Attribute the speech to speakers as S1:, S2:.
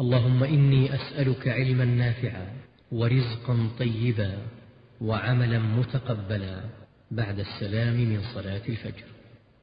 S1: اللهم إني أسألك علما نافعا ورزقا طيبا وعملا متقبلا بعد السلام من صلاة الفجر.